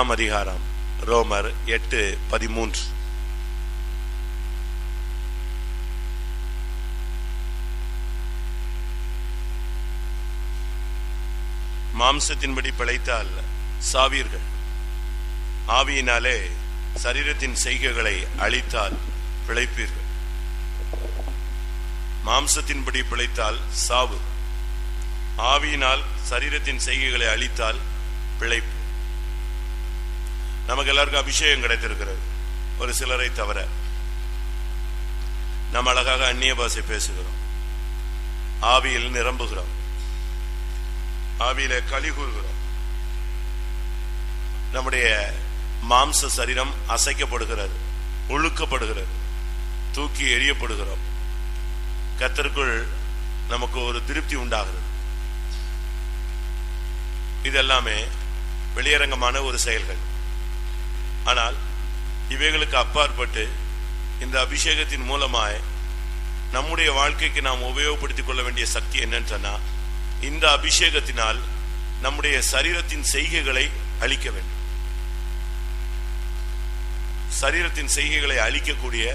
எட்டாம் அதிகாரம் ரோமர் எட்டு பதிமூன்று. மாம்சத்தின்படி பிழைத்தால் சாவீர்கள். ஆவியினாலே சரீரத்தின் செய்கைகளை அழித்தால் பிழைப்பீர்கள். மாம்சத்தின்படி பிழைத்தால் சாவு. ஆவியினால் சரீரத்தின் செய்கைகளை அழித்தால் பிழைப்பு. நமக்கு எல்லாருக்கும் அபிஷேகம் கிடைத்திருக்கிறது. ஒரு சிலரை தவிர. நாம் அழகாக அந்நிய பாசை பேசுகிறோம். ஆவியில் நிரம்புகிறோம். ஆவியில களி கூறுகிறோம். நம்முடைய மாம்ச சரீரம் அசைக்கப்படுகிறது ஒழுக்கப்படுகிறது தூக்கி எறியப்படுகிறோம். கத்தருக்குள் நமக்கு ஒரு திருப்தி உண்டாகிறது. இதெல்லாமே வெளியரங்கமான ஒரு செயல்கள். ஆனால் இவைகளுக்கு அப்பாற்பட்டு இந்த அபிஷேகத்தின் மூலமாய் நம்முடைய வாழ்க்கைக்கு நாம் உபயோகப்படுத்திக் கொள்ள வேண்டிய சக்தி என்னன்னு சொன்னா இந்த அபிஷேகத்தினால் நம்முடைய சரீரத்தின் செய்கைகளை அழிக்க வேண்டும். சரீரத்தின் செய்கைகளை அழிக்கக்கூடிய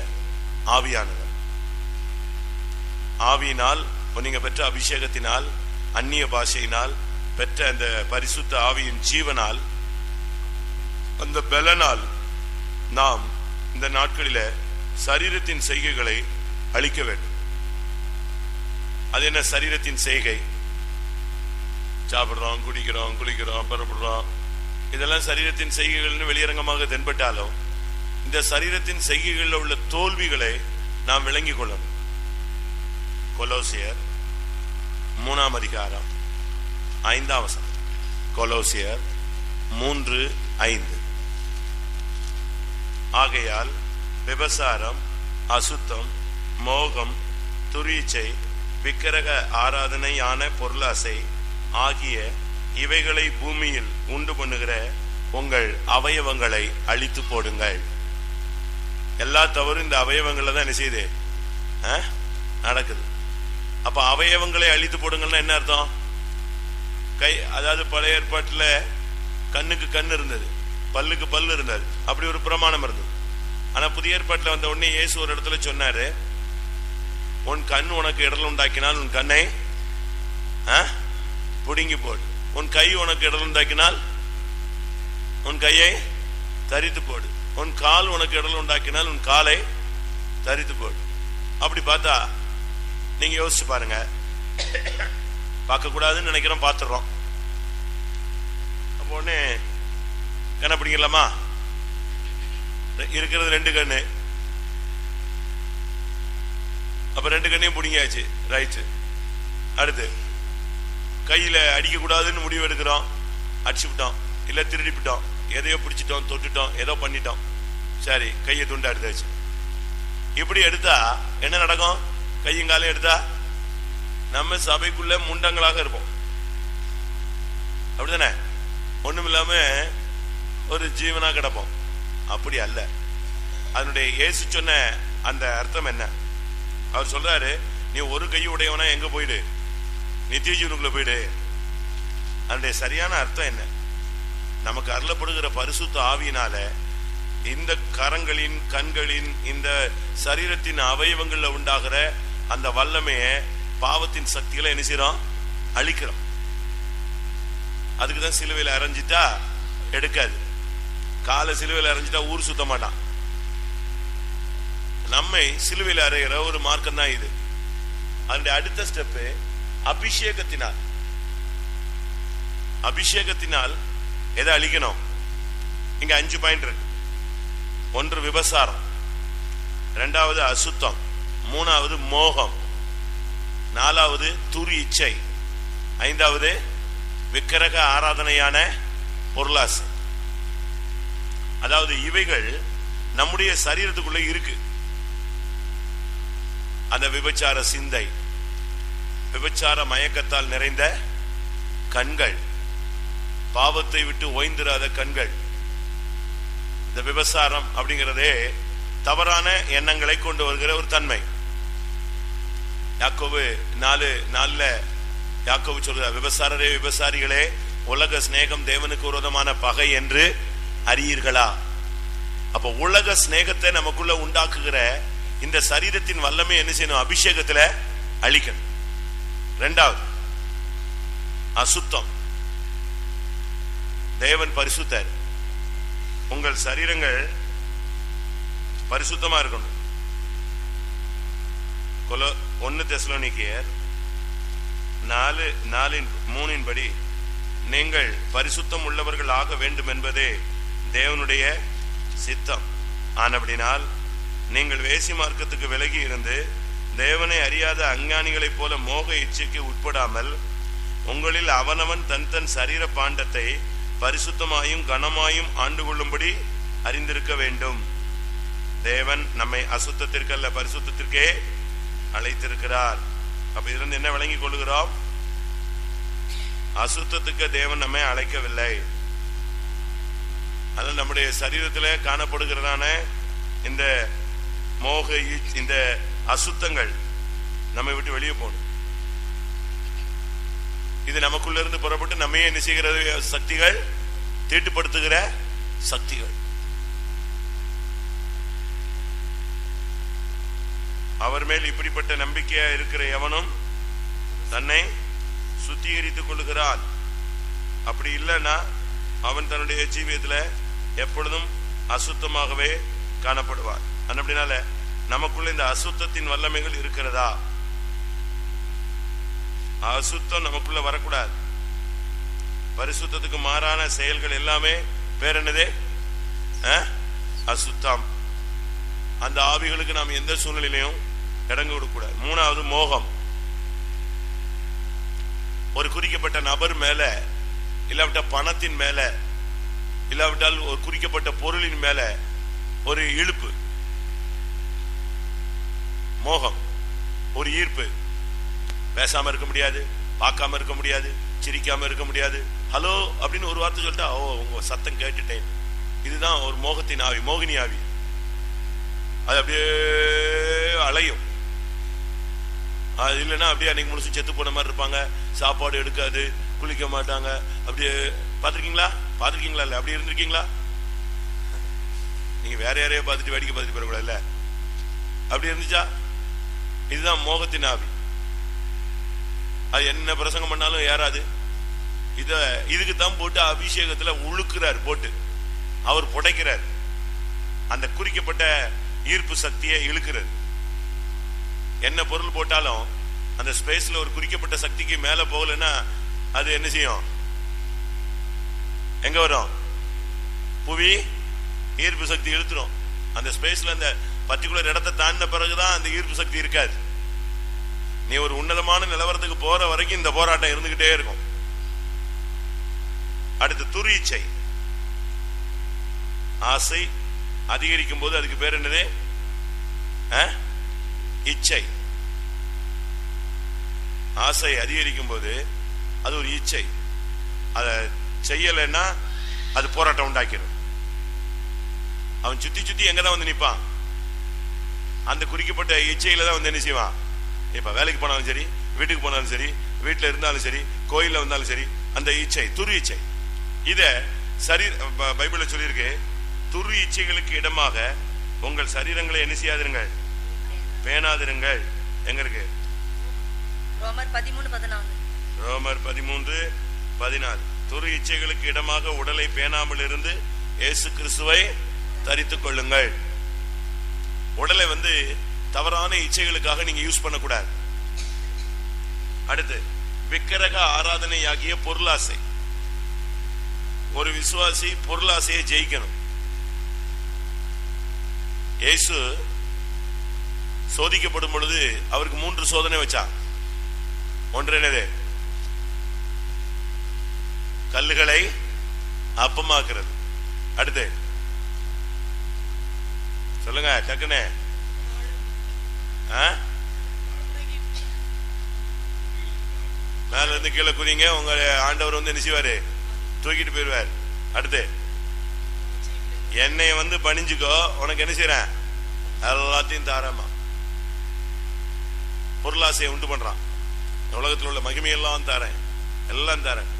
ஆவியானவர். ஆவியினால் நீங்க பெற்ற அபிஷேகத்தினால் அந்நிய பாஷையினால் பெற்ற அந்த பரிசுத்த ஆவியின் ஜீவனால் அந்த பலனால் நாம் இந்த நாட்களில சரீரத்தின் செய்கைகளை அழிக்க வேண்டும். அது என்ன சரீரத்தின் செய்கை? சாப்பிடுறோம் குடிக்கிறோம் குளிக்கிறோம் புறப்படுறோம். இதெல்லாம் சரீரத்தின் செய்கைகள்னு வெளியரங்கமாக தென்பட்டாலும் இந்த சரீரத்தின் செய்கைகளில் உள்ள தோல்விகளை நாம் விளங்கிக் கொள்ளணும். கொலோசியர் மூணாம் அதிகாரம் ஐந்தாம் வசனம். கொலோசியர் மூன்று ஐந்து. ஆகையால் விபசாரம் அசுத்தம் மோகம் துரீச்சை விக்கிரக ஆராதனையான பொருளாசை ஆகிய இவைகளை பூமியில் உண்டு பண்ணுகிற உங்கள் அவயவங்களை அழித்து போடுங்கள். எல்லா தவறும் இந்த அவயவங்கள்ல தான் என்ன செய்யுது? ஆ? நடக்குது. அப்ப அவயவங்களை அழித்து போடுங்கள்னா என்ன அர்த்தம்? கை அதாவது பழைய ஏற்பாட்டில் கண்ணுக்கு கண் இருந்தது. பல்லுக்கு பல்லு இருந்தார். அப்படி ஒரு பிரமாணம் இருந்தது. ஆனா புதிய ஏற்பாட்டில் வந்த உடனே இயேசு ஒரு இடத்துல சொன்னாரு உன் கண் உனக்கு இடல் உண்டாக்கினால் உன் கண்ணை ஆ? புடுங்கி போடு. உன் கை உனக்கு இடல் உண்டாக்கினால் உன் கையை தரித்து போடு. உன் கால் உனக்கு இடல் உண்டாக்கினால் உன் காலை தரித்து போடு. அப்படி பார்த்தா நீங்க யோசிச்சு பாருங்க. பார்க்கக்கூடாதுன்னு நினைக்கிறோம் பார்த்துடுறோம். அப்போ உடனே கண்ணப்பிடிக்கலாமா இருக்கிறது ரெண்டு கண்ணு. அப்ப ரெண்டு கண்ணையும் பிடிங்கியாச்சு. ரைட்டு அடுத்து. கையில அடிக்க கூடாதுன்னு முடிவு எடுக்கிறோம். அடிச்சு விட்டோம். இல்ல திருடிப்பிட்டோம் எதையோ பிடிச்சிட்டோம் தொட்டுட்டோம் ஏதோ பண்ணிட்டோம். சரி கையை துண்டா எடுத்தாச்சு. இப்படி எடுத்தா என்ன நடக்கும்? கையும் காலையும் எடுத்தா நம்ம சபைக்குள்ள முண்டங்களாக இருப்போம். அப்படிதானே ஒண்ணும் இல்லாம ஒரு ஜீவனா கிடப்போம். அப்படி அல்ல. அதனுடைய இயேசு சொன்ன அந்த அர்த்தம் என்ன? அவர் சொல்றாரு நீ ஒரு கை உடையவனா எங்க போயிடு? நித்திய ஜீவனுக்குள்ள போயிடு. அதனுடைய சரியான அர்த்தம் என்ன? நமக்கு அருளப்படுகிற பரிசுத்த ஆவியினால இந்த கரங்களின் கண்களின் இந்த சரீரத்தின் அவயவங்களில் உண்டாகிற அந்த வல்லமையை பாவத்தின் சக்திகளை என்ன செய்யறோம் அழிக்கிறோம். அதுக்குதான் சிலுவையில் அரைஞ்சிட்டா எடுக்காது. காலை சிலுவையில் அரைஞ்சிட்டா ஊர் சுத்த மாட்டான். நம்மை சிலுவையில் அறைகிற ஒரு மார்க்கம் தான் இது. அதனுடைய அடுத்த ஸ்டெப்பு அபிஷேகத்தினால். அபிஷேகத்தினால் எதை அழிக்கணும்? இங்க அஞ்சு பாயிண்ட் இருக்கு. ஒன்று விபசாரம். ரெண்டாவது அசுத்தம். மூணாவது மோகம். நாலாவது துரு இச்சை. ஐந்தாவது விக்கிரக ஆராதனையான பொருளாசை. அதாவது இவைகள் நம்முடைய சரீரத்துக்குள்ள இருக்கு. அந்த விபச்சார சிந்தை விபச்சார மயக்கத்தால் நிறைந்த கண்கள் பாவத்தை விட்டு ஓய்ந்திராத கண்கள் இந்த விபசாரம் அப்படிங்கிறதே தவறான எண்ணங்களை கொண்டு வருகிற ஒரு தன்மை. யாக்கோவு நாலு நாலுல யாக்கோவு சொல்ற விபசாரரே விபசாரிகளே உலக சிநேகம் தேவனுக்கு விரோதமான பகை என்று அறியீர்களா? அப்ப உலக சிநேகத்தை நமக்குள்ள உண்டாக்குகிற இந்த சரீரத்தின் வல்லமை என்ன செய்யணும்? அபிஷேகத்துல அழிக்கணும். ரெண்டாவது அசுத்தம். தேவன் பரிசுத்தர். உங்கள் சரீரங்கள் பரிசுத்தமா இருக்கணும். கொலோ ஒன்னு தெசலோனிக்கியர் நாலு நாலின் மூணின் படி நீங்கள் பரிசுத்தம் உள்ளவர்கள் ஆக வேண்டும் என்பதே தேவனுடைய சித்தம். ஆனபடினால் நீங்கள் வேசி மார்க்கத்துக்கு விலகி இருந்து தேவனை அறியாத அஞ்ஞானிகளைப் போல மோக இச்சைக்கு உட்படாமல் உங்களில் அவனவன் தன் தன் சரீர பாண்டத்தை பரிசுத்தமாயும் கனமாயும் ஆண்டு கொள்ளும்படி அறிந்திருக்க வேண்டும். தேவன் நம்மை அசுத்தத்திற்கு அல்ல பரிசுத்தத்திற்கே அழைத்திருக்கிறார். அப்ப இதுல இருந்து என்ன விளங்கிக் கொள்கிறோம் அசுத்தத்துக்கு தேவன் நம்மை அழைக்கவில்லை. அதில் நம்முடைய சரீரத்தில் காணப்படுகிறதான இந்த மோக இந்த அசுத்தங்கள் நம்மை விட்டு வெளியே போகணும். இது நமக்குள்ள இருந்து புறப்பட்டு நம்மையே என்ன செய்கிறது? சக்திகள் தீட்டுப்படுத்துகிற சக்திகள். அவர் மேல் இப்படிப்பட்ட நம்பிக்கையா இருக்கிற எவனும் தன்னை சுத்திகரித்துக் கொள்ளுகிறான். அப்படி இல்லைன்னா அவன் தன்னுடைய ஜீவியத்தில் எப்பொழுதும் அசுத்தமாகவே காணப்படுவார். அப்படினால நமக்குள்ள இந்த அசுத்தத்தின் வல்லமைகள் இருக்கிறதா? அசுத்தம் நமக்குள்ள வரக்கூடாது. பரிசுத்தத்துக்கு மாறான செயல்கள் எல்லாமே பேர் என்னது? அசுத்தம். அந்த ஆவிகளுக்கு நாம் எந்த சூழ்நிலையிலையும் இடங்கு கொடுக்கூடாது மூணாவது மோகம். ஒரு குறிக்கப்பட்ட நபர் மேல இல்லாவிட்ட பணத்தின் மேல இல்லாவிட்டால் ஒரு குறிக்கப்பட்ட பொருளின் மேல ஒரு இழுப்பு மோகம் ஒரு ஈர்ப்பு. பேசாம இருக்க முடியாது பார்க்காம இருக்க முடியாது சிரிக்காம இருக்க முடியாது. ஹலோ அப்படின்னு ஒரு வார்த்தை சொல்லிட்டா ஓ உங்க சத்தம் கேட்டுட்டேன். இதுதான் ஒரு மோகத்தின் ஆவி மோகினி ஆவி. அது அப்படியே அலையும். அது இல்லைன்னா அப்படியே அன்னைக்கு முடிச்சு செத்து போன மாதிரி இருப்பாங்க. சாப்பாடு எடுக்காது குளிக்க மாட்டாங்க. அப்படியே பார்த்துருக்கீங்களா? பார்த்துருக்கீங்களா இல்லை? அப்படி இருந்திருக்கீங்களா? நீங்க வேற யாரையோ பார்த்துட்டு வேடிக்கை பார்த்துட்டு போயிடக்கூடாதுல்ல அப்படி இருந்துச்சா? இதுதான் மோகத்தின் ஆவி. அது என்ன பிரசங்கம் பண்ணாலும் ஏறாது. இதை இதுக்கு தான் போட்டு அபிஷேகத்துல உழுக்கிறார் போட்டு. அவர் புடைக்கிறார். அந்த குறிக்கப்பட்ட ஈர்ப்பு சக்தியை இழுக்கிறது. என்ன பொருள் போட்டாலும் அந்த ஸ்பேஸ்ல ஒரு குறிக்கப்பட்ட சக்திக்கு மேலே போகலைன்னா அது என்ன செய்யும்? எங்க வரும்? புவி ஈர்ப்பு சக்தி இழுத்துரும். அந்த ஸ்பேஸ்ல அந்த பர்டிகுலர் இடத்தை தாண்டின பிறகுதான் அந்த ஈர்ப்பு சக்தி இருக்காது. நீ ஒரு உன்னதமான நிலவரத்துக்கு போற வரைக்கும் இந்த போராட்டம் இருந்துகிட்டே இருக்கும். அடுத்து துரீச்சை. ஆசை அதிகரிக்கும் போது அதுக்கு பேர் என்னது? இச்சை. ஆசை அதிகரிக்கும் போது அது ஒரு இச்சை. அதை செய்யலைன்னா அது போராட்டம் உண்டாக்கிடும் அவன் சுத்தி சுத்தி எங்க தான் வந்து நிப்பான்? அந்த குறிக்கப்பட்ட இச்சையில தான் வந்து என்ன செய்வான்? இப்ப வேலைக்கு போனாலும் சரி வீட்டுக்கு போனாலும் சரி வீட்டுல இருந்தாலும் சரி கோயில்ல வந்தாலும் சரி அந்த இச்சை துரு இச்சை. இத சரி பைபிள்ல சொல்லியிருக்கு. துரு இச்சைகளுக்கு இடமாக உங்கள் சரீரங்களை என்ன செய்யாதிருங்கள்? பேணாதிருங்கள். எங்க இருக்கு? ரோமர் பதிமூணு பதினாலு ரோமர் பதிமூன்று பதினாறு. துரு இச்சைகளுக்கு இடமாக உடலை பேணாமல் இருந்து இயேசு கிறிஸ்துவை தரித்துக் கொள்ளுங்கள். உடலை வந்து தவறான இச்சைகளுக்காக நீங்க யூஸ் பண்ணக்கூடாது. அடுத்து விக்கிரக ஆராதனையாகிய பொருளாசை. ஒரு விசுவாசி பொருளாசையை ஜெயிக்கணும். இயேசு சோதிக்கப்படும் பொழுது அவருக்கு மூன்று சோதனை வச்சா ஒன்று என்னது? கல்லுகளை அப்பமாக்குறது. அடுத்து. சொல்லுங்க டக்குனே ஆ? மேல இருந்து கீழே குதிங்க உங்க ஆண்டவர் வந்து நினைச்சுவாரு தூக்கிட்டு போயிடுவார் அடுத்து. என்னை வந்து பணிஞ்சுக்கோ உனக்கு என்ன செய்யறேன் எல்லாத்தையும் தாராமா பொருளாசையை உண்டு பண்றான். உலகத்தில் உள்ள மகிமையெல்லாம் தரேன். எல்லாம் தரேன்.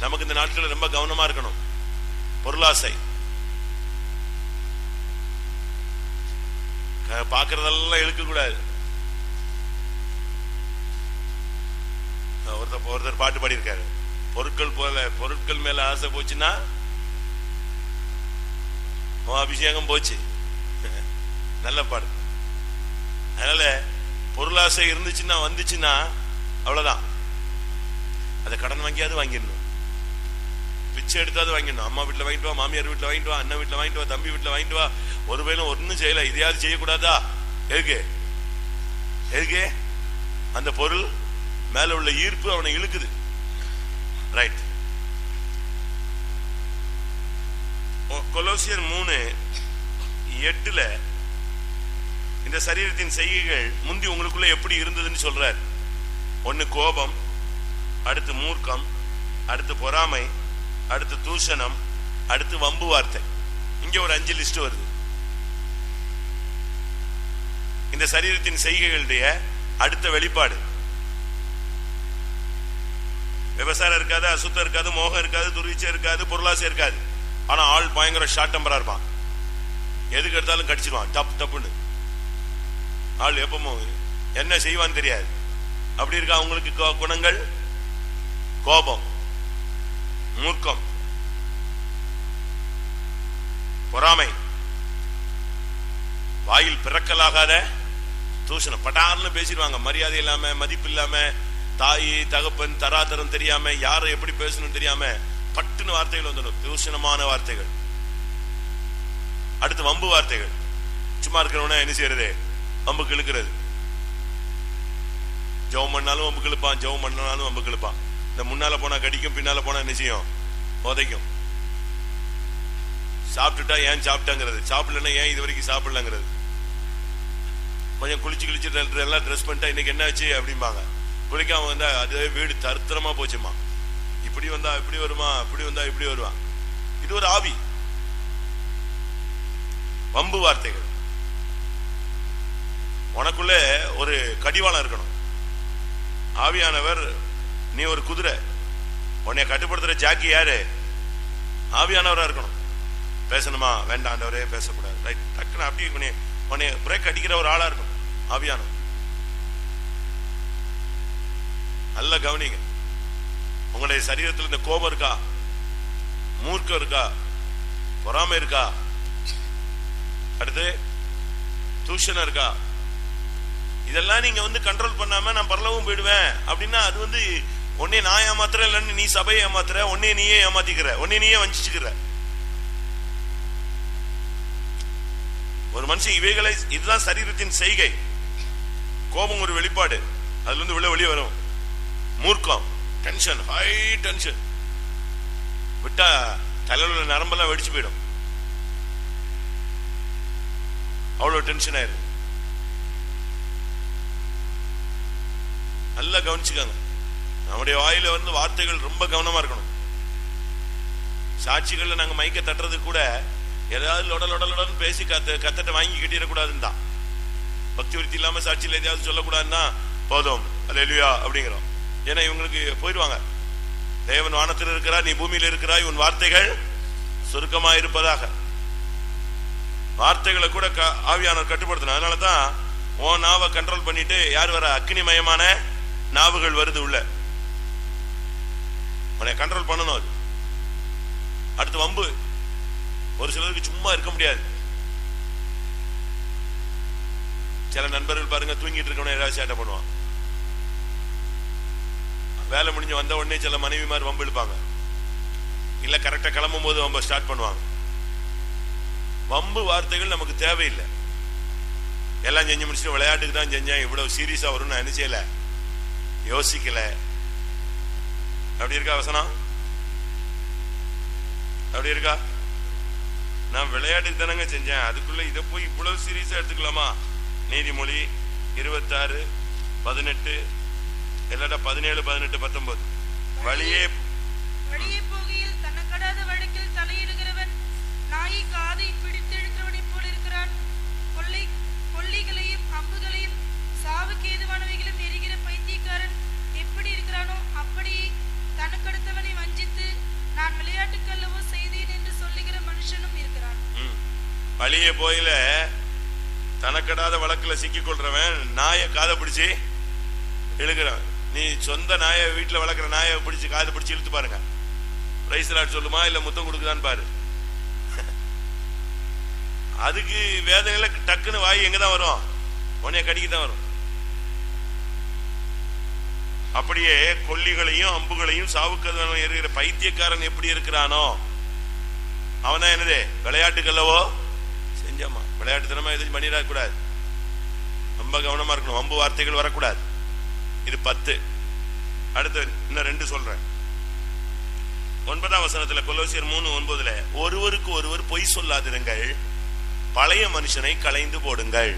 நமக்கு இந்த நாட்கள் ரொம்ப கவனமா இருக்கணும். பொருளாசை. பார்க்கறதெல்லாம் இழுக்க கூடாது. ஒருத்தர் ஒருத்தர் பாட்டு பாடியிருக்காரு. பொருட்கள் போல பொருட்கள் மேல ஆசை போச்சுன்னா அபிஷேகம் போச்சு. நல்ல பாடு அதனால பொருளாசை இருந்துச்சுன்னா வந்துச்சுன்னா அவ்வளவுதான். அதை கடன் வாங்கியாவது வாங்கிடணும். பிச்சை எடுத்தாவது வாங்கிடணும் அம்மா வீட்டில் வாங்கிட்டு வா மாமியார் வீட்டில் வாங்கிட்டு வா அண்ணன் வீட்டில் வாங்கிட்டு வா தம்பி வீட்டுல வாங்கிட்டு வா. ஒரு வேலும் ஒன்றும் செய்யல இதையாவது செய்யக்கூடாதா? எதுக்கு? எதுக்கு? அந்த பொருள் மேல உள்ள ஈர்ப்பு அவனை இழுக்குது. ரைட் கொலோசியர் மூணு எட்டுல இந்த சரீரத்தின் செய்கைகள் முந்தி உங்களுக்குள்ள எப்படி இருந்ததுன்னு சொல்றார். ஒன்னு கோபம் அடுத்து மூர்க்கம் அடுத்து பொறாமை அடுத்து தூஷணம் அடுத்து வம்பு வார்த்தை. இங்க ஒரு அஞ்சு லிஸ்ட் வருது. இந்த சரீரத்தின் செய்கைகளுடைய அடுத்த வெளிப்பாடு. விவசாயம் இருக்காது அசுத்தம் இருக்காது மோகம் இருக்காது துர்வீச்சை இருக்காது பொருளாசை இருக்காது. ஆனா ஆள் பயங்கர ஷார்ட் டெம்பரா இருப்பான். எதுக்கு எடுத்தாலும் கடிச்சிருவான். டப்பு டப்புன்னு ஆள் எப்பமோ என்ன செய்வான்னு தெரியாது. அப்படி இருக்கா? அவங்களுக்கு குணங்கள்? கோபம். மூர்க்கம். பொறாமை. வாயில் பிறக்கலாகாத தூஷணம். பட்டார்னு பேசிடுவாங்க. மரியாதை இல்லாம மதிப்பு இல்லாம தாய் தகப்பன் தராதரம் தெரியாம யாரை எப்படி பேசணும் தெரியாம பட்டுன்னு வார்த்தைகள் வந்துடும். தூஷணமான வார்த்தைகள். அடுத்து வம்பு வார்த்தைகள். சும்மா இருக்கிறவன என்ன செய்யறது? வம்புக்கு இழுக்கிறது ஜெபம் பண்ணாலும் வம்புக்கு இழுப்பான் ஜெபம் பண்ணாலும் வம்புக்கு இழுப்பான் இந்த முன்னால போனா கடிக்கும் பின்னால போனா நிச்சயம் செய்யும்? உதைக்கும் சாப்பிட்டுட்டா ஏன் சாப்பிட்டாங்கிறது? சாப்பிடலன்னா ஏன் இது வரைக்கும் சாப்பிடலங்கிறது? கொஞ்சம் குளிச்சு குளிச்சு எல்லாம் ட்ரெஸ் பண்ணிட்டா இன்னைக்கு என்ன ஆச்சு அப்படிம்பாங்க. குளிக்காம வந்தா அது வீடு தருத்திரமா போச்சுமா இப்படி வந்தா இப்படி வருமா? இப்படி வந்தா இப்படி வருவான் இது ஒரு ஆவி. வம்பு வார்த்தைகள். உனக்குள்ள ஒரு கடிவாளம் இருக்கணும். ஆவியானவர் நீ ஒரு குதிரை. உன்னை கட்டுப்படுத்துற ஜாக்கி யாரு? ஆவியானவரா இருக்கணும். பேசணுமா? வேண்டாண்டவரே பேசக்கூடாது. ரைட் டக்குன்னு அப்படி உன்னை உன்னை பிரேக் அடிக்கிற ஒரு ஆளா இருக்கும் ஆவியானவர். நல்ல கவனிங்க. உங்களுடைய சரீரத்தில் இந்த கோபம் இருக்கா? மூர்க்கம் இருக்கா? பொறாமை இருக்கா? அடுத்து தூஷணம் இருக்கா? இதெல்லாம் நீங்க வந்து கண்ட்ரோல் பண்ணாம நான் பரலவும் போயிடுவேன் அப்படின்னா அது வந்து உன்னே நான் ஏமாத்துறேன் இல்லைன்னு நீ சபையை ஏமாத்துற உன்னே நீயே ஏமாத்திக்கிற ஒன்னே நீயே வஞ்சிச்சுக்கிற. ஒரு மனுஷன் இவைகளை இதுதான் சரீரத்தின் செய்கை. கோபம் ஒரு வெளிப்பாடு. அதுல இருந்து உள்ள வெளியே வரும். மூர்க்கம் டென்ஷன் ஹை டென்ஷன் விட்டா தலையில உள்ள நரம்பெல்லாம் வெடிச்சு போயிடும். அவ்வளவு டென்ஷன் ஆயிரும். நல்லா கவனிச்சுக்காங்க. நம்முடைய வாயில வந்து வார்த்தைகள் ரொம்ப கவனமா இருக்கணும். சாட்சிகள்ல நாங்க மைக்க தட்டுறது கூட ஏதாவது லொடல் லொட பேசி கத்த கத்தட்ட வாங்கி கட்டிடக்கூடாதுன்னு தான் பக்தி விருத்தி இல்லாம சாட்சியில் எதையாவது சொல்லக்கூடாதுன்னா போதும் அல்லேலூயா அப்படிங்கிறோம். ஏன்னா இவங்களுக்கு போயிடுவாங்க தேவன் வானத்தில் இருக்கிறா நீ பூமியில் இருக்கிறாய் உன் வார்த்தைகள் சுருக்கமா இருப்பதாக. வார்த்தைகளை கூட க- ஆவியானவர் கட்டுப்படுத்தணும். அதனால தான் உன் நாவை கண்ட்ரோல் பண்ணிட்டு யார் வர அக்னிமயமான நாவுகள் வருது உள்ள. உன்னை கண்ட்ரோல் பண்ணணும் அது. அடுத்து வம்பு. ஒரு சிலருக்கு சும்மா இருக்க முடியாது. சில நண்பர்கள் பாருங்க தூங்கிட்டு இருக்கவன ஏதாவது சேட்டை பண்ணுவான். வேலை முடிஞ்சு வந்த உடனே சில மனைவி மாதிரி வம்பு இழுப்பாங்க. இல்ல கரெக்டா கிளம்பும் போது வம்ப ஸ்டார்ட் பண்ணுவாங்க. வம்பு வார்த்தைகள் நமக்கு தேவையில்லை. எல்லாம் செஞ்சு முடிச்சுட்டு விளையாட்டுக்கு தான் செஞ்சேன். இவ்வளவு சீரியஸா வரும்னு நான் என்ன செய்யல? யோசிக்கல. அப்படி இருக்கா வசனம்? அப்படி இருக்கா? நான் விளையாட்டு தானங்க செஞ்சேன். அதுக்குள்ள இதை போய் இவ்வளவு சீரியஸா எடுத்துக்கலாமா? நீதிமொழி இருபத்தாறு பதினெட்டு எல்லாட்டா பதினேழு பதினெட்டு பத்தொன்பது. வழியே வழியே போகையில் தனக்கடாத வழக்கில் தலையிடுகிறவன் நாயை காதை பிடித்து இழுக்கிறவனைப் போல இருக்கிறான். கொள்ளை கொள்ளைகளையும் அம்புகளையும் சாவுக்கு ஏதுவானவைகளும் எரிகிற பைத்தியக்காரன் எப்படி இருக்கிறானோ தனக்கடுத்தவனை வஞ்சித்து நான் விளையாட்டுக்கு செய்தேன் என்று சொல்லுகிற மனுஷனும் இருக்கிறான். வழியே போயில தனக்கெடாத வழக்குல சிக்கிக் கொள்றவன் நாயை காதை பிடிச்சி எழுகிறான் நீ சொந்த நாயை வீட்டில் வளர்க்குற நாயை பிடிச்சி காது பிடிச்சி இழுத்து பாருங்க. ரைஸ் ராட் சொல்லுமா இல்லை முத்தம் கொடுக்குதான்னு பாரு. அதுக்கு வேதனையில் டக்குன்னு வாய் எங்கே தான் வரும்? உடனே கடிக்கு தான் வரும். அப்படியே கொல்லிகளையும் அம்புகளையும் சாவுக்கதனும் எறிகிற பைத்தியக்காரன் எப்படி இருக்கிறானோ அவன் தான் என்னது? விளையாட்டுக்கல்லவோ? செஞ்சாமா விளையாட்டுத்தனமா எதுவும் பண்ணிடக்கூடாது. ரொம்ப கவனமா இருக்கணும். அம்பு வார்த்தைகள் வரக்கூடாது. இது பத்து. அடுத்து இன்னும் ரெண்டு சொல்றேன். ஒன்பதாம் வசனத்துல கொலோசியர் மூணு ஒன்பதுல ஒருவருக்கு ஒருவர் பொய் சொல்லாதிருங்கள். பழைய மனுஷனை களைந்து போடுங்கள்.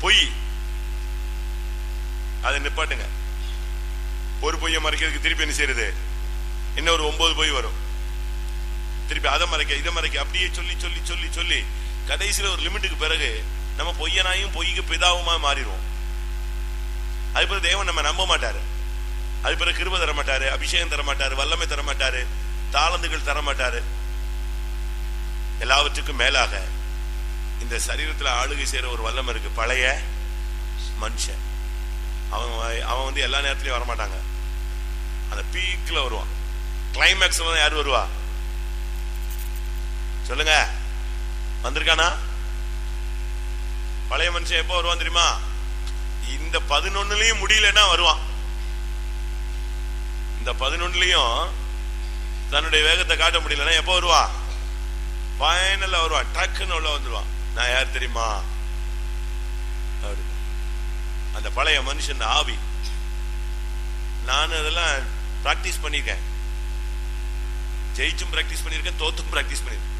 பொய். அதை நிப்பாட்டுங்க. ஒரு பொய்யை மறைக்கிறதுக்கு திருப்பி என்ன செய்யறது? இன்னும் ஒரு ஒன்பது பொய் வரும். திருப்பி அதை மறைக்க இதை மறைக்க அப்படியே சொல்லி சொல்லி சொல்லி சொல்லி கடைசியில ஒரு லிமிட்டுக்கு பிறகு நம்ம பொய்யனாயும் பொய்க்கு பிதாவுமா மாறிடுவோம். அது பிறகு தேவன் நம்ம நம்ப மாட்டாரு. அது பிறகு கிருப தர மாட்டாரு அபிஷேகம் தர மாட்டாரு வல்லமை தர மாட்டாரு தாளந்துகள் தர மாட்டாரு. எல்லாவற்றுக்கும் மேலாக இந்த சரீரத்துல ஆளுகை செய்யற ஒரு வல்லம் இருக்கு. பழைய மனுஷன். அவன் அவன் வந்து எல்லா நேரத்திலயும் வரமாட்டாங்க. அந்த பீக்ல வருவான். கிளைமேக்ஸ்ல தான் யார் வருவா? சொல்லுங்க. வந்திருக்கானா? பழைய மனுஷன் எப்போ வருவான் தெரியுமா? இந்த பதினொன்னுலயும் முடியலன்னா வருவான். இந்த பதினொன்னுலயும் தன்னுடைய வேகத்தை காட்ட முடியலன்னா எப்போ வருவா? ஃபைனல்ல வருவான் டக்குன்னு உள்ள வந்துருவான். நான் யார் தெரியுமா? அந்த பழைய மனுஷன் ஆவி. நான் அதெல்லாம் பிராக்டிஸ் பண்ணியிருக்கேன் ஜெயிச்சும் பிராக்டிஸ் பண்ணியிருக்கேன் தோத்தும் பிராக்டிஸ் பண்ணியிருக்கேன்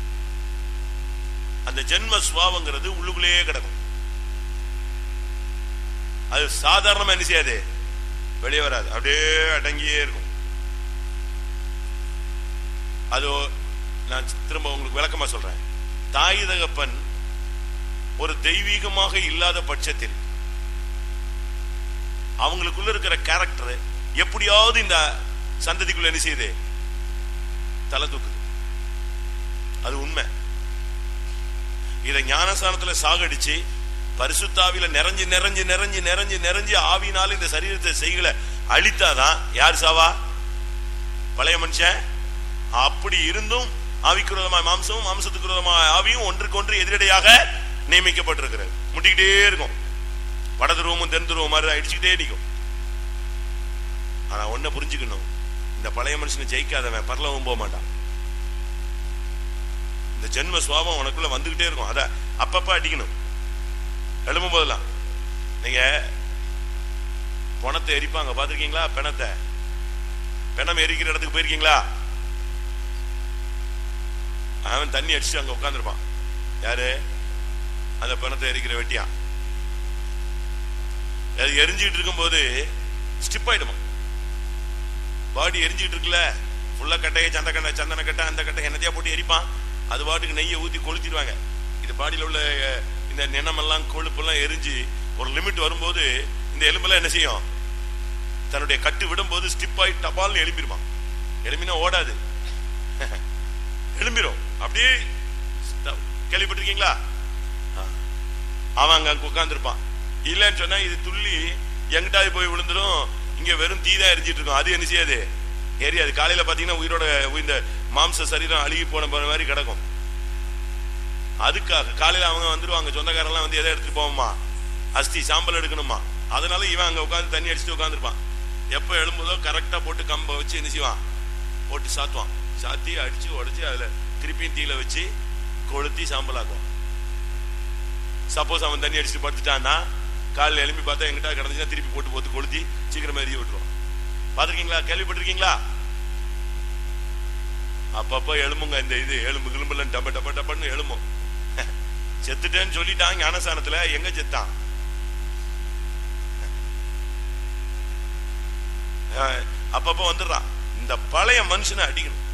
அந்த ஜென்ம சுவாவங்கிறது உள்ளுக்குள்ளேயே கிடக்கும். அது சாதாரணமா என்ன செய்யாது? வெளியே வராது. அப்படியே அடங்கியே இருக்கும். அது நான் திரும்ப உங்களுக்கு விளக்கமா சொல்றேன். தாய் தகப்பன் ஒரு தெய்வீகமாக இல்லாத பட்சத்தில் அவங்களுக்குள்ள இருக்கிற கேரக்டர் எப்படியாவது இந்த சந்ததிக்குள்ள என்ன செய்யுது? தலை தூக்குது. அது உண்மை. இதை ஞானஸ்தானத்துல சாகடிச்சு பரிசுத்தாவில நிறைஞ்சு நிறைஞ்சு நிறைஞ்சு நிறைஞ்சு நிறைஞ்சு ஆவினால இந்த சரீரத்தை செய்களை அழித்தாதான் யார் சாவா? பழைய மனுஷன். அப்படி இருந்தும் ஆவிக்குரோதமாய் மாம்சமும் மாம்சத்துக்குரோதமாய் ஆவியும் ஒன்றுக்கு ஒன்று எதிரடையாக நியமிக்கப்பட்டிருக்கிறது. முட்டிக்கிட்டே இருக்கும். வட துருவமும் தென் துருவம் மாதிரி அடிச்சுக்கிட்டே நிற்கும் ஆனா ஒன்ன புரிஞ்சுக்கணும். இந்த பழைய மனுஷனை ஜெயிக்காதவன் பரலவும் போக மாட்டான். இந்த ஜென்ம சுவாபம் உனக்குள்ள வந்துகிட்டே இருக்கும். அத அப்பப்ப அடிக்கணும். எழும்பும் போதெல்லாம். நீங்க பணத்தை எரிப்பாங்க. பாத்திருக்கீங்களா பிணத்தை பிணம் எரிக்கிற இடத்துக்கு போயிருக்கீங்களா? அவன் தண்ணி அடிச்சு அங்க உட்காந்துருப்பான் யாரு? அந்த பிணத்தை எரிக்கிற வெட்டியான். அது எரிஞ்சுக்கிட்டு இருக்கும்போது ஸ்டிப் ஆயிடுமா? பாடி எரிஞ்சுக்கிட்டு இருக்குல்ல? ஃபுல்லா கட்டையை சந்த கட்டை சந்தன கட்டை அந்த கட்டை என்னத்தையா போட்டு எரிப்பான். அது பாட்டுக்கு நெய்யை ஊத்தி கொளுத்திடுவாங்க. இது பாடியில் உள்ள இந்த நினமெல்லாம் கொழுப்பெல்லாம் எரிஞ்சு ஒரு லிமிட் வரும்போது இந்த எலும்பெல்லாம் என்ன செய்யும்? தன்னுடைய கட்டு விடும்போது ஸ்டிப் ஆகி டபால்னு எழும்பிடுவான் எலும்பினா ஓடாது. எலும்பிடும் அப்படியே கேள்விப்பட்டிருக்கீங்களா? ஆ. அவன் அங்க உட்காந்துருப்பான் இல்லைன்னு சொன்னா இது துள்ளி எங்கிட்டாவது போய் விழுந்துரும். இங்க வெறும் தீ தான் எரிஞ்சிட்டு இருக்கும். அது என்ன செய்யாது? எரியாது. காலையில பாத்தீங்கன்னா உயிரோட இந்த மாம்ச சரீரம் அழுகி போன போன மாதிரி கிடக்கும். அதுக்காக காலையில அவங்க வந்துருவாங்க. சொந்தக்காரெல்லாம் வந்து எதை எடுத்துட்டு போவோமா? அஸ்தி சாம்பல் எடுக்கணுமா? அதனால இவன் அங்க உட்காந்து தண்ணி அடிச்சுட்டு உட்காந்துருப்பான் எப்ப எழும்புதோ கரெக்டா போட்டு கம்ப வச்சு என்ன செய்வான்? போட்டு சாத்துவான். சாத்தி அடிச்சு உடச்சி அதுல திருப்பியும் தீல வச்சு கொளுத்தி சாம்பல் ஆக்குவான் சப்போஸ் அவன் தண்ணி அடிச்சுட்டு படுத்துட்டான்னா காலைல எழுப்பி பார்த்தா எங்கிட்ட கிடந்துச்சுன்னா திருப்பி போட்டு போட்டு கொளுத்தி சீக்கிரமா எரிய விட்டுருவான் பார்த்துருக்கீங்களா? கேள்விப்பட்டிருக்கீங்களா? அப்பப்போ எலும்புங்க இந்த இது எலும்பு கிளம்புல டப்ப டப்ப டப்பன்னு எலும்பும் செத்துட்டேன்னு சொல்லிட்டான் ஞானசானத்துல எங்க செத்தான்? அப்பப்போ வந்துடுறான். இந்த பழைய மனுஷனை அடிக்கணும்.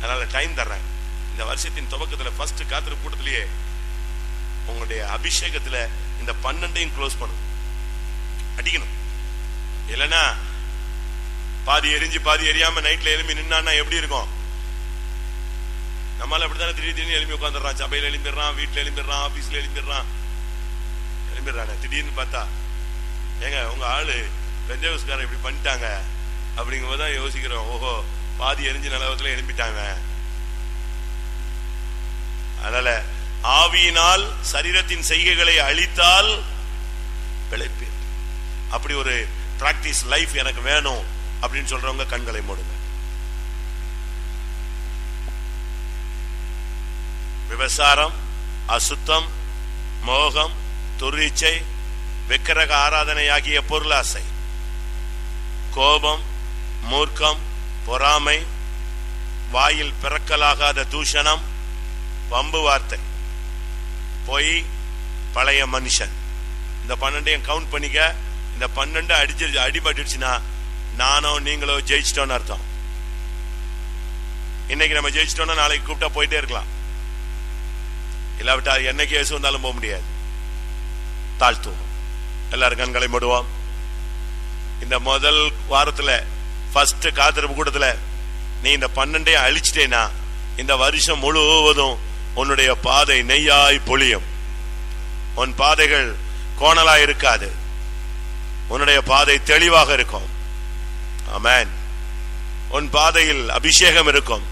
அதனால டைம் தர்றேன். இந்த வருஷத்தின் துவக்கத்துல ஃபர்ஸ்ட் காத்திரு கூட்டத்திலேயே உங்களுடைய அபிஷேகத்துல இந்த பன்னெண்டையும் க்ளோஸ் பண்ணும். அடிக்கணும். இல்லைன்னா பாதி எரிஞ்சு பாதி எரியாம நைட்ல எலும்பி நின்னா எப்படி இருக்கும்? நம்மளால அப்படித்தானே திடீர் திடீர்னு எலும்பி உட்காந்துடுறான் சபையில எழும்பிடுறான் வீட்டுல எழும்பிடுறான் ஆபீஸ்ல எழும்பிடுறான். எழும்பிடுறானே. திடீர்னு பார்த்தா ஏங்க உங்க ஆளு பெஞ்சவஸ்காரன் இப்படி பண்ணிட்டாங்க அப்படிங்கும்போது தான் யோசிக்கிறோம். ஓஹோ பாதி எரிஞ்ச நிலவரத்துல எழும்பிட்டாங்க. அதனால ஆவியினால் சரீரத்தின் செய்கைகளை அழித்தால் பிழைப்பீர் அப்படி ஒரு பிராக்டிஸ் லைஃப் எனக்கு வேணும் அப்படின்னு சொல்றவங்க கண்களை மூடுங்க. விபசாரம் அசுத்தம் மோகம் துர்ரீச்சை விக்கிரக ஆராதனையாகிய பொருளாசை. கோபம் மூர்க்கம் பொறாமை வாயில் பிறக்கலாகாத தூஷணம் வம்பு வார்த்தை. பொய் பழைய மனுஷன். இந்த பன்னெண்டையும் கவுண்ட் பண்ணிக்க. இந்த பன்னெண்டு அடிச்சு அடிபட்டுச்சுன்னா நானோ நீங்களோ ஜெயிச்சிட்டோம்னு அர்த்தம். இன்னைக்கு நம்ம ஜெயிச்சிட்டோம்னா நாளைக்கு கூப்பிட்டா போயிட்டே இருக்கலாம். இல்லாவிட்டால் என்னைக்கு இயேசு வந்தாலும் போக முடியாது. தாழ்த்துவோம். எல்லாரும் கண்களை மூடுவோம். இந்த முதல் வாரத்துல ஃபர்ஸ்ட் காத்திருப்பு கூட்டத்துல நீ இந்த பன்னெண்டையும் அழிச்சிட்டேனா இந்த வருஷம் முழுவதும் உன்னுடைய பாதை நெய்யாய் பொழியும். உன் பாதைகள் கோணலா இருக்காது. உன்னுடைய பாதை தெளிவாக இருக்கும். அமேன் உன் பாதையில் அபிஷேகம் இருக்கும்.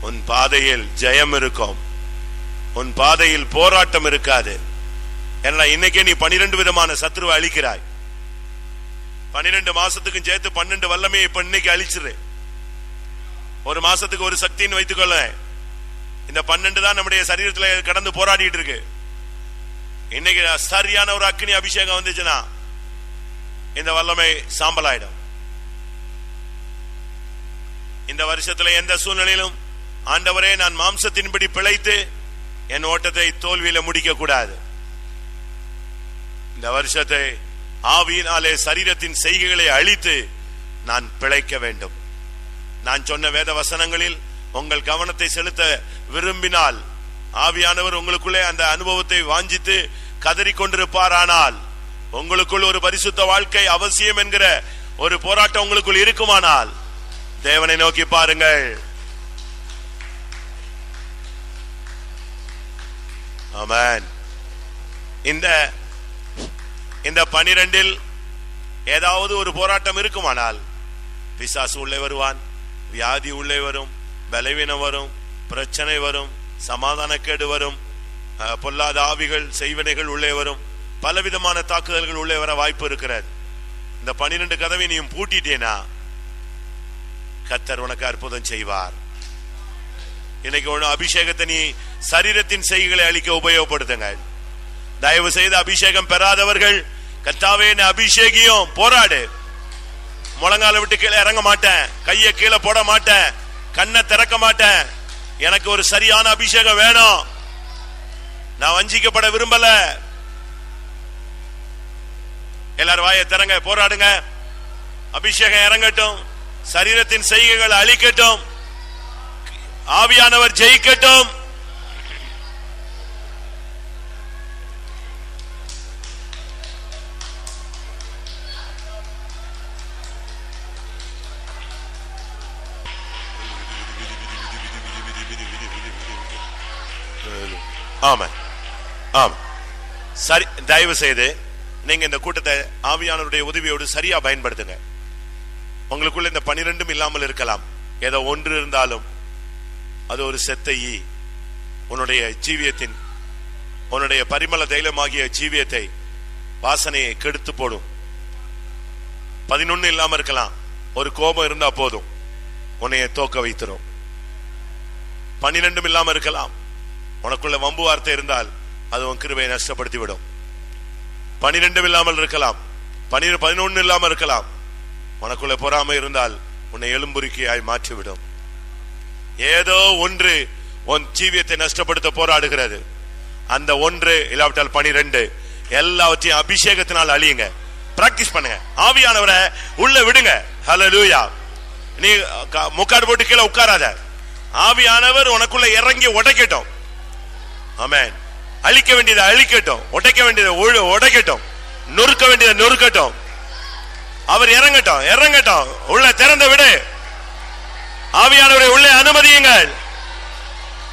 உன் பாதையில் ஜெயம் இருக்கும். உன் பாதையில் போராட்டம் இருக்காது. ஏன்னா இன்னைக்கே நீ பனிரெண்டு விதமான சத்ருவை அழிக்கிறாய். பன்னிரெண்டு மாசத்துக்கும் சேர்த்து பன்னெண்டு வல்லமையை இப்ப இன்னைக்கு அழிச்சிரு. ஒரு மாசத்துக்கு ஒரு சக்தின்னு வைத்துக்கொள்ள இந்த பன்னெண்டு தான் நம்முடைய சரீரத்துல கடந்து போராடிட்டு இருக்கு. இன்னைக்கு சரியான ஒரு அக்னி அபிஷேகம் வந்துச்சுன்னா இந்த வல்லமை சாம்பலாயிடும். இந்த வருஷத்துல எந்த சூழ்நிலையிலும் ஆண்டவரே நான் மாம்சத்தின்படி பிழைத்து என் ஓட்டத்தை தோல்வியில முடிக்க கூடாது இந்த வருஷத்தை ஆவியினாலே சரீரத்தின் செய்கைகளை அழித்து நான் பிழைக்க வேண்டும். நான் சொன்ன வேத வசனங்களில் உங்கள் கவனத்தை செலுத்த விரும்பினால். ஆவியானவர் உங்களுக்குள்ளே அந்த அனுபவத்தை வாஞ்சித்து கதறிக் கொண்டிருப்பாரானால் உங்களுக்குள் ஒரு பரிசுத்த வாழ்க்கை அவசியம் என்கிற ஒரு போராட்டம் உங்களுக்குள் இருக்குமானால். தேவனை நோக்கி பாருங்கள். ஆமென். இந்த இந்த பனிரெண்டில் ஏதாவது ஒரு போராட்டம் இருக்குமானால். பிசாசு உள்ளே வருவான் வியாதி உள்ளே வரும். பலவீனம் வரும் பிரச்சனை வரும் சமாதானக்கேடு வரும் பொல்லாத ஆவிகள் செய்வினைகள் உள்ளே வரும் பலவிதமான தாக்குதல்கள் உள்ளே வர வாய்ப்பு இருக்கிறது. இந்த பனிரெண்டு கதவை நீயும் பூட்டிட்டேனா? கத்தர் உனக்கு அற்புதம் செய்வார். இன்னைக்கு ஒண்ணு அபிஷேகத்தை நீ சரீரத்தின் செய்களை அளிக்க உபயோகப்படுத்துங்க தயவு செய்து அபிஷேகம் பெறாதவர்கள் கத்தாவே அபிஷேகியும் போராடு. முழங்கால விட்டு கீழே இறங்க மாட்டேன் கையை கீழே போட மாட்டேன். கண்ணை திறக்க மாட்டேன். எனக்கு ஒரு சரியான அபிஷேகம் வேணும். நான் வஞ்சிக்கப்பட விரும்பல. எல்லாரும் வாயை திறங்க போராடுங்க. அபிஷேகம் இறங்கட்டும். சரீரத்தின் செய்கைகள் அழிக்கட்டும். ஆவியானவர் ஜெயிக்கட்டும். ஆமா. ஆமா. சரி தயவு செய்து நீங்க இந்த கூட்டத்தை ஆவியானவருடைய உதவியோடு சரியா பயன்படுத்துங்க. உங்களுக்குள்ள இந்த பனிரெண்டும் இல்லாமல் இருக்கலாம். ஏதோ ஒன்று இருந்தாலும் அது ஒரு செத்த ஈ. உன்னுடைய ஜீவியத்தின் உன்னுடைய பரிமள தைலமாகிய ஜீவியத்தை வாசனையை கெடுத்து போடும். பதினொன்னு இல்லாம இருக்கலாம். ஒரு கோபம் இருந்தா போதும். உன்னைய தோக்க வைத்திரும். பன்னிரெண்டும் இல்லாம இருக்கலாம். உனக்குள்ள வம்பு வார்த்தை இருந்தால் அது உன் கிருபையை நஷ்டப்படுத்தி விடும் பனிரெண்டும் இல்லாமல் இருக்கலாம். பனிரெண்டு பதினொன்னு இல்லாமல் இருக்கலாம். உனக்குள்ள பொறாமை இருந்தால் உன்னை எலும்புருக்கியாய் மாற்றிவிடும். ஏதோ ஒன்று உன் ஜீவியத்தை நஷ்டப்படுத்த போராடுகிறது. அந்த ஒன்று இல்லாவிட்டால் பனிரெண்டு எல்லாவற்றையும் அபிஷேகத்தினால் அழியுங்க. பிராக்டிஸ் பண்ணுங்க. ஆவியானவரை உள்ள விடுங்க. ஹலோ லூயா நீ க- முக்காடு போட்டு கீழே உட்காராத. ஆவியானவர் உனக்குள்ள இறங்கி உடைக்கட்டும். ஆமென். அழிக்க வேண்டியதை அழிக்கட்டும். உடைக்க வேண்டியதை உடைக்கட்டும். நொறுக்க வேண்டியதை நொறுக்கட்டும். அவர் இறங்கட்டும் இறங்கட்டும். உள்ள திறந்த விடு. ஆவியானவரை உள்ளே அனுமதியுங்கள்.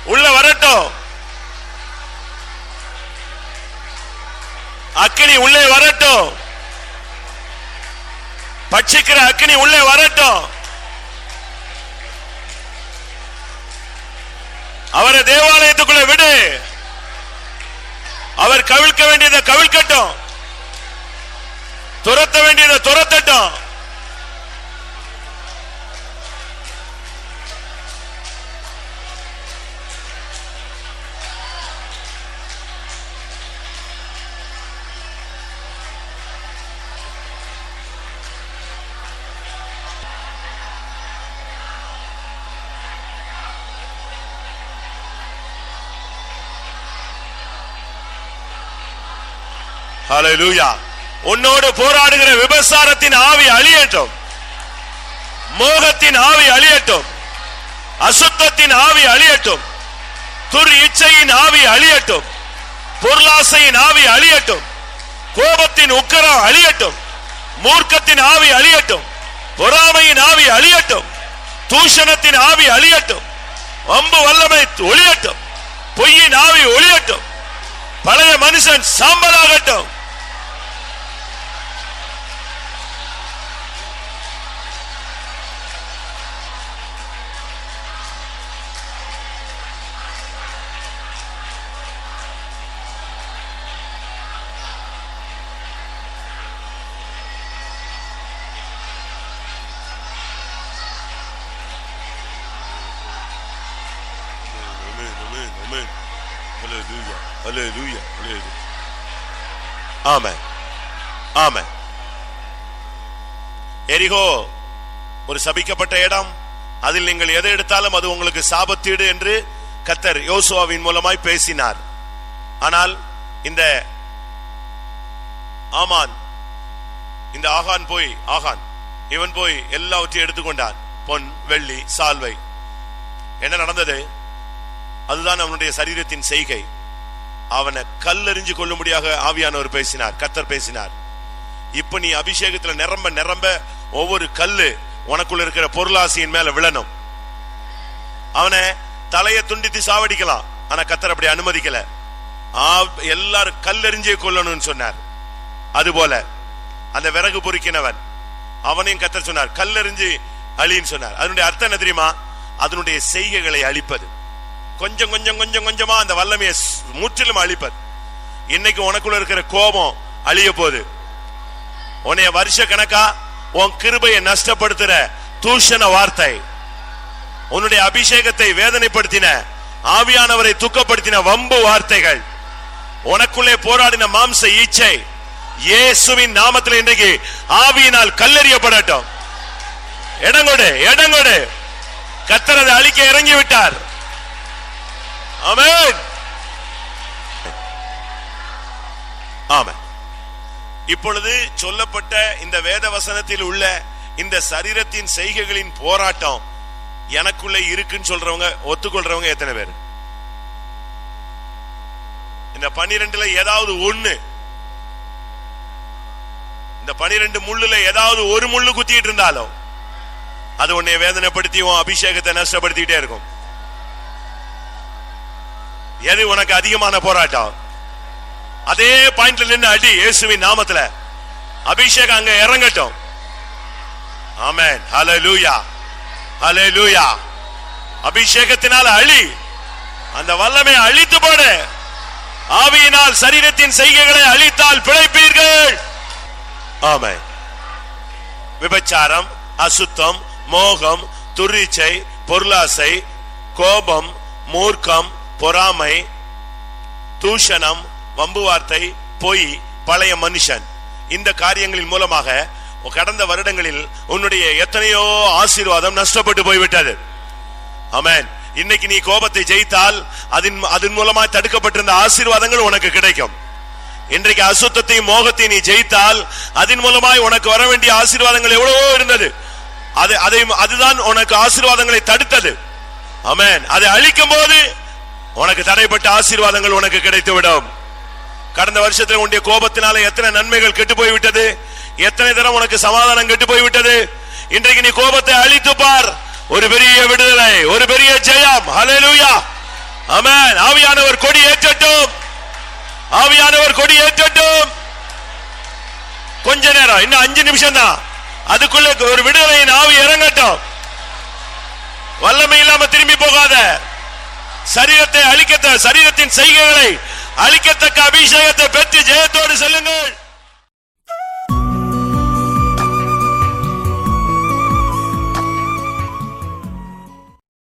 உள்ள வரட்டும். அக்கினி உள்ளே வரட்டும். பட்சிக்கிற அக்கினி உள்ளே வரட்டும். அவரை தேவாலயத்துக்குள்ள விடு. அவர் கவிழ்க்க வேண்டியதை கவிழ்க்கட்டும். துரத்த வேண்டியதை துரத்தட்டும். ஹalleluya உன்னோடு போராடுகிற விபசாரத்தின் ஆவி அழியட்டும். மோகத்தின் ஆவி அழியட்டும். அசுத்தத்தின் ஆவி அழியட்டும். துர் இச்சையின் ஆவி அழியட்டும். பொருளாசையின் ஆவி அழியட்டும். கோபத்தின் உக்கரம் அழியட்டும். மூர்க்கத்தின் ஆவி அழியட்டும். பொறாமையின் ஆவி அழியட்டும். தூஷணத்தின் ஆவி அழியட்டும். அம்பு வல்லமை ஒளியட்டும். பொய்யின் ஆவி ஒளியட்டும். பழைய மனுஷன் சாம்பலாகட்டும். Hallelujah, hallelujah, hallelujah. Amen. Amen. எரிகோ ஒரு சபிக்கப்பட்ட இடம். அதில் நீங்கள் எதை எடுத்தாலும் அது உங்களுக்கு சாபத்தீடு என்று கத்தர் யோசுவாவின் மூலமாய் பேசினார். ஆனால் இந்த ஆமான் இந்த ஆகான் போய் ஆகான் இவன் போய் எல்லாவற்றையும் எடுத்துக்கொண்டான். பொன் வெள்ளி சால்வை. என்ன நடந்தது? அதுதான் அவனுடைய சரீரத்தின் செய்கை. அவனை கல்லறிஞ்சு கொள்ளும்படியாக ஆவியானவர் பேசினார் கத்தர் பேசினார். இப்ப நீ அபிஷேகத்துல நிரம்ப நிரம்ப ஒவ்வொரு கல்லு உனக்குள்ள இருக்கிற பொருளாசியின் மேல விழணும். அவனை தலையை துண்டித்து சாவடிக்கலாம் ஆனா கத்தர் அப்படி அனுமதிக்கல. எல்லாரும் கல்லெறிஞ்சே கொல்லணும்னு சொன்னார். அதுபோல அந்த விறகு பொறுக்கினவன் அவனையும் கத்தர் சொன்னார் கல்லெறிஞ்சு அழின்னு சொன்னார். அதனுடைய அர்த்தம் என்ன தெரியுமா? அதனுடைய செய்கைகளை அழிப்பது. கொஞ்சம் கொஞ்சம் கொஞ்சம் கொஞ்சமா அந்த வல்லமையை முற்றிலும் அழிப்பர். இன்னைக்கு உனக்குள்ள இருக்கிற கோபம் அழிய போகுது. உன்னைய வருஷ கணக்கா உன் கிருபையை நஷ்டப்படுத்துற தூஷண வார்த்தை. உன்னுடைய அபிஷேகத்தை வேதனைப்படுத்தின ஆவியானவரை துக்கப்படுத்தின வம்பு வார்த்தைகள். உனக்குள்ளே போராடின மாம்ச ஈச்சை இயேசுவின் நாமத்தில் இன்றைக்கு ஆவியினால் கல்லெறியப்படட்டும். இடங்கொடு இடங்கொடு கத்தரது அழிக்க இறங்கி விட்டார் ஆமென். ஆமென். இப்பொழுது சொல்லப்பட்ட இந்த வேத வசனத்தில் உள்ள இந்த சரீரத்தின் செய்கைகளின் போராட்டம் எனக்குள்ள இருக்குன்னு சொல்றவங்க ஒத்துக்கொள்றவங்க எத்தனை பேர்? இந்த பனிரெண்டுல ஏதாவது ஒண்ணு. இந்த பனிரெண்டு முள்ளுல ஏதாவது ஒரு முள்ளு குத்திட்டு இருந்தாலும் அது உன்னை வேதனைப்படுத்தியும் அபிஷேகத்தை நஷ்டப்படுத்திட்டே இருக்கும். எது உனக்கு அதிகமான போராட்டம்? அதே பாயிண்ட்ல நின்று அடி இயேசுவின் நாமத்துல. அபிஷேகம் அங்க இறங்கட்டும். ஆமென். ஹalleluya லூயா அபிஷேகத்தினால அழி. அந்த வல்லமை அழித்து போடு. ஆவியினால் சரீரத்தின் செய்கைகளை அழித்தால் பிழைப்பீர்கள். ஆமை விபச்சாரம் அசுத்தம் மோகம் துரிச்சை பொருளாசை கோபம் மூர்க்கம் பொறாமை தூஷணம் வம்பு வார்த்தை பொய் பழைய மனுஷன். இந்த காரியங்களின் மூலமாக கடந்த வருடங்களில் உன்னுடைய எத்தனையோ ஆசீர்வாதம் நஷ்டப்பட்டு போய்விட்டது. அமேன் இன்னைக்கு நீ கோபத்தை ஜெயித்தால் அதன் அதன் மூலமா தடுக்கப்பட்டிருந்த ஆசீர்வாதங்கள் உனக்கு கிடைக்கும். இன்றைக்கு அசுத்தத்தையும் மோகத்தையும் நீ ஜெயித்தால் அதன் மூலமாய் உனக்கு வர வேண்டிய ஆசீர்வாதங்கள் எவ்வளவோ இருந்தது. அது அதை அதுதான் உனக்கு ஆசீர்வாதங்களை தடுத்தது. அமேன் அதை அழிக்கும் போது உனக்கு தடைப்பட்ட ஆசீர்வாதங்கள் உனக்கு கிடைத்து விடும் கடந்த வருஷத்துல உன்னுடைய கோபத்தினால எத்தனை நன்மைகள் கெட்டு போய்விட்டது? எத்தனை தரம் உனக்கு சமாதானம் கெட்டு போய்விட்டது? இன்றைக்கு நீ கோபத்தை அழித்து பார். ஒரு பெரிய விடுதலை ஒரு பெரிய ஜெயம். ஹalleluya ஆமென் ஆவியானவர் கொடி ஏற்றட்டும். ஆவியானவர் கொடி ஏற்றட்டும். கொஞ்ச நேரம் இன்னும் அஞ்சு நிமிஷம் தான் அதுக்குள்ள ஒரு விடுதலையின் ஆவி இறங்கட்டும். வல்லமை இல்லாம திரும்பி போகாத. சரீரத்தை அழிக்கத்த சரீரத்தின் செய்கைகளை அழிக்கத்தக்க அபிஷேகத்தை பெற்று ஜெயத்தோடு செல்லுங்கள்.